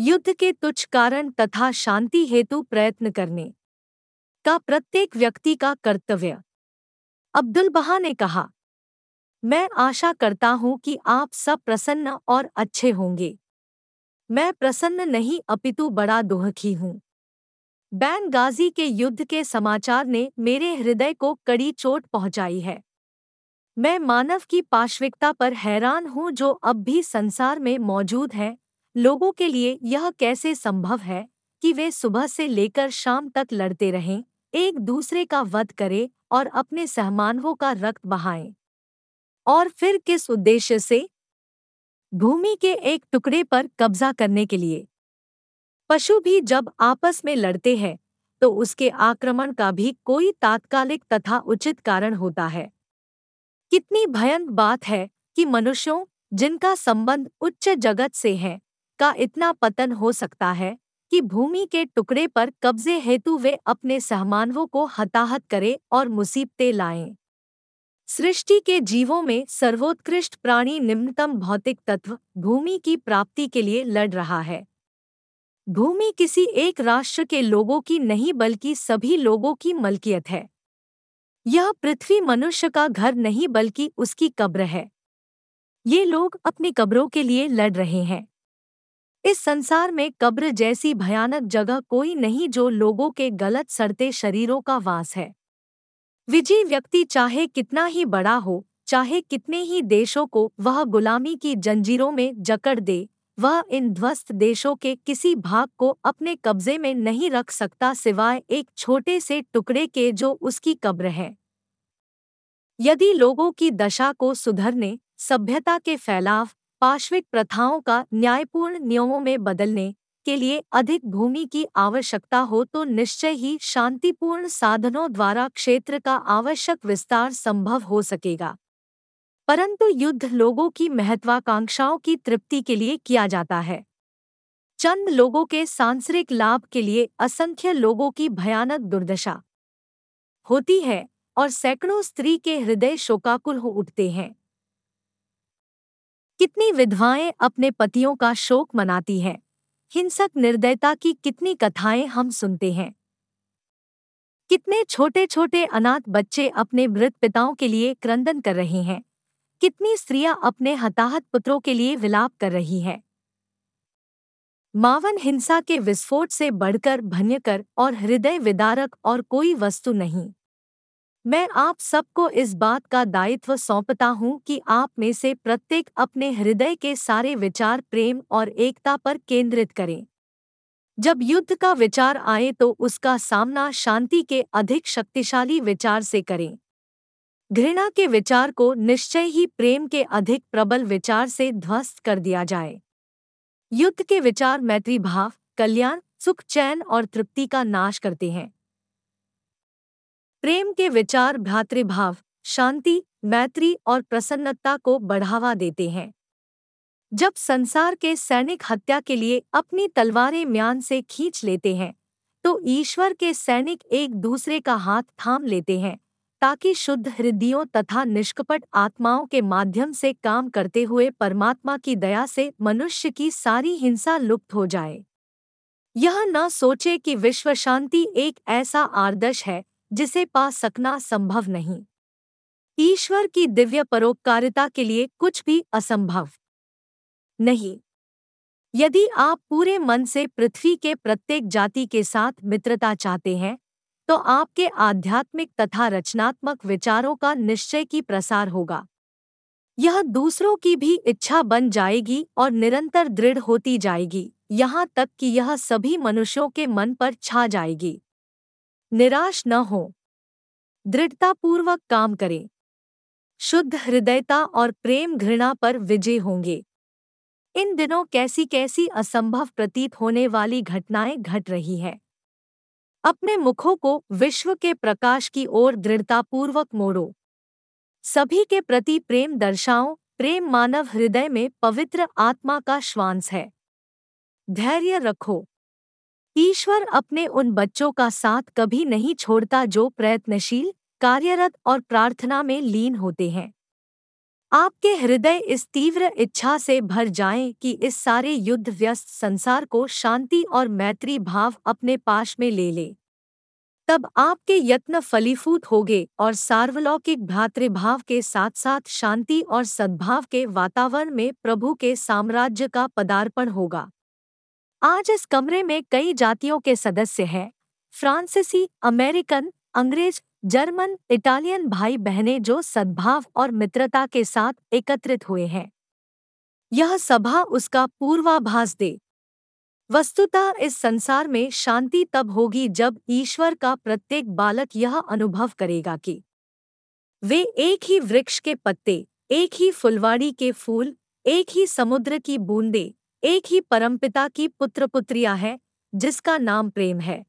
युद्ध के तुच्छ कारण तथा शांति हेतु प्रयत्न करने का प्रत्येक व्यक्ति का कर्तव्य। अब्दुल बहा ने कहा, मैं आशा करता हूँ कि आप सब प्रसन्न और अच्छे होंगे। मैं प्रसन्न नहीं, अपितु बड़ा दुखी हूँ। बैन गाजी के युद्ध के समाचार ने मेरे हृदय को कड़ी चोट पहुंचाई है। मैं मानव की पाश्विकता पर हैरान हूँ जो अब भी संसार में मौजूद है। लोगों के लिए यह कैसे संभव है कि वे सुबह से लेकर शाम तक लड़ते रहें, एक दूसरे का वध करें और अपने सहमानवों का रक्त बहाएँ? और फिर किस उद्देश्य से? भूमि के एक टुकड़े पर कब्जा करने के लिए। पशु भी जब आपस में लड़ते हैं तो उसके आक्रमण का भी कोई तात्कालिक तथा उचित कारण होता है। कितनी भयंक बात है कि मनुष्यों, जिनका संबंध उच्च जगत से है का इतना पतन हो सकता है कि भूमि के टुकड़े पर कब्जे हेतु वे अपने सहमानवों को हताहत करें और मुसीबतें लाएँ। सृष्टि के जीवों में सर्वोत्कृष्ट प्राणी निम्नतम भौतिक तत्व भूमि की प्राप्ति के लिए लड़ रहा है। भूमि किसी एक राष्ट्र के लोगों की नहीं बल्कि सभी लोगों की मलकियत है। यह पृथ्वी मनुष्य का घर नहीं बल्कि उसकी कब्र है। ये लोग अपनी कब्रों के लिए लड़ रहे हैं। इस संसार में कब्र जैसी भयानक जगह कोई नहीं जो लोगों के गलत सड़ते शरीरों का वास है। विजयी व्यक्ति चाहे कितना ही बड़ा हो, चाहे कितने ही देशों को वह गुलामी की जंजीरों में जकड़ दे, वह इन ध्वस्त देशों के किसी भाग को अपने कब्जे में नहीं रख सकता सिवाय एक छोटे से टुकड़े के जो उसकी कब्र है। यदि लोगों की दशा को सुधरने, सभ्यता के फैलाव पाश्विक प्रथाओं का न्यायपूर्ण नियमों में बदलने के लिए अधिक भूमि की आवश्यकता हो तो निश्चय ही शांतिपूर्ण साधनों द्वारा क्षेत्र का आवश्यक विस्तार संभव हो सकेगा। परंतु युद्ध लोगों की महत्वाकांक्षाओं की तृप्ति के लिए किया जाता है। चंद लोगों के सांसारिक लाभ के लिए असंख्य लोगों की भयानक दुर्दशा होती है और सैकड़ों स्त्री के हृदय शोकाकुल हो उठते हैं। कितनी विधवाएँ अपने पतियों का शोक मनाती हैं। हिंसक निर्दयता की कितनी कथाएँ हम सुनते हैं। कितने छोटे छोटे अनाथ बच्चे अपने मृत पिताओं के लिए क्रंदन कर रहे हैं। कितनी स्त्रियाँ अपने हताहत पुत्रों के लिए विलाप कर रही हैं। मावन हिंसा के विस्फोट से बढ़कर भन्यकर और हृदय विदारक और कोई वस्तु नहीं। मैं आप सबको इस बात का दायित्व सौंपता हूँ कि आप में से प्रत्येक अपने हृदय के सारे विचार प्रेम और एकता पर केंद्रित करें। जब युद्ध का विचार आए तो उसका सामना शांति के अधिक शक्तिशाली विचार से करें। घृणा के विचार को निश्चय ही प्रेम के अधिक प्रबल विचार से ध्वस्त कर दिया जाए। युद्ध के विचार मैत्री भाव कल्याण, सुख, चैन और तृप्ति का नाश करते हैं। प्रेम के विचार भ्रातृभाव, शांति, मैत्री और प्रसन्नता को बढ़ावा देते हैं। जब संसार के सैनिक हत्या के लिए अपनी तलवारें म्यान से खींच लेते हैं तो ईश्वर के सैनिक एक दूसरे का हाथ थाम लेते हैं, ताकि शुद्ध हृदयों तथा निष्कपट आत्माओं के माध्यम से काम करते हुए परमात्मा की दया से मनुष्य की सारी हिंसा लुप्त हो जाए। यह न सोचे कि विश्व शांति एक ऐसा आदर्श है जिसे पा सकना संभव नहीं। ईश्वर की दिव्य परोपकारिता के लिए कुछ भी असंभव नहीं। यदि आप पूरे मन से पृथ्वी के प्रत्येक जाति के साथ मित्रता चाहते हैं तो आपके आध्यात्मिक तथा रचनात्मक विचारों का निश्चय की प्रसार होगा। यह दूसरों की भी इच्छा बन जाएगी और निरंतर दृढ़ होती जाएगी, यहाँ तक कि यह सभी मनुष्यों के मन पर छा जाएगी। निराश न हो। दृढ़तापूर्वक काम करें। शुद्ध हृदयता और प्रेम घृणा पर विजय होंगे। इन दिनों कैसी कैसी असंभव प्रतीत होने वाली घटनाएँ घट रही है। अपने मुखों को विश्व के प्रकाश की ओर दृढ़तापूर्वक मोड़ो। सभी के प्रति प्रेम दर्शाओ, प्रेम मानव हृदय में पवित्र आत्मा का श्वांस है। धैर्य रखो। ईश्वर अपने उन बच्चों का साथ कभी नहीं छोड़ता जो प्रयत्नशील, कार्यरत और प्रार्थना में लीन होते हैं। आपके हृदय इस तीव्र इच्छा से भर जाएँ कि इस सारे युद्ध व्यस्त संसार को शांति और मैत्री भाव अपने पाश में ले ले। तब आपके यत्न फलीफूत होगे और सार्वलौकिक भ्रातृभाव के साथ साथ शांति और सद्भाव के वातावरण में प्रभु के साम्राज्य का पदार्पण होगा। आज इस कमरे में कई जातियों के सदस्य हैं। फ्रांसीसी, अमेरिकन, अंग्रेज़, जर्मन, इटालियन भाई बहनें जो सद्भाव और मित्रता के साथ एकत्रित हुए हैं। यह सभा उसका पूर्वाभास दे। वस्तुतः इस संसार में शांति तब होगी जब ईश्वर का प्रत्येक बालक यह अनुभव करेगा कि वे एक ही वृक्ष के पत्ते, एक ही फुलवाड़ी के फूल, एक ही समुद्र की बूंदे एक ही परमपिता की पुत्र पुत्रियाँ हैं जिसका नाम प्रेम है।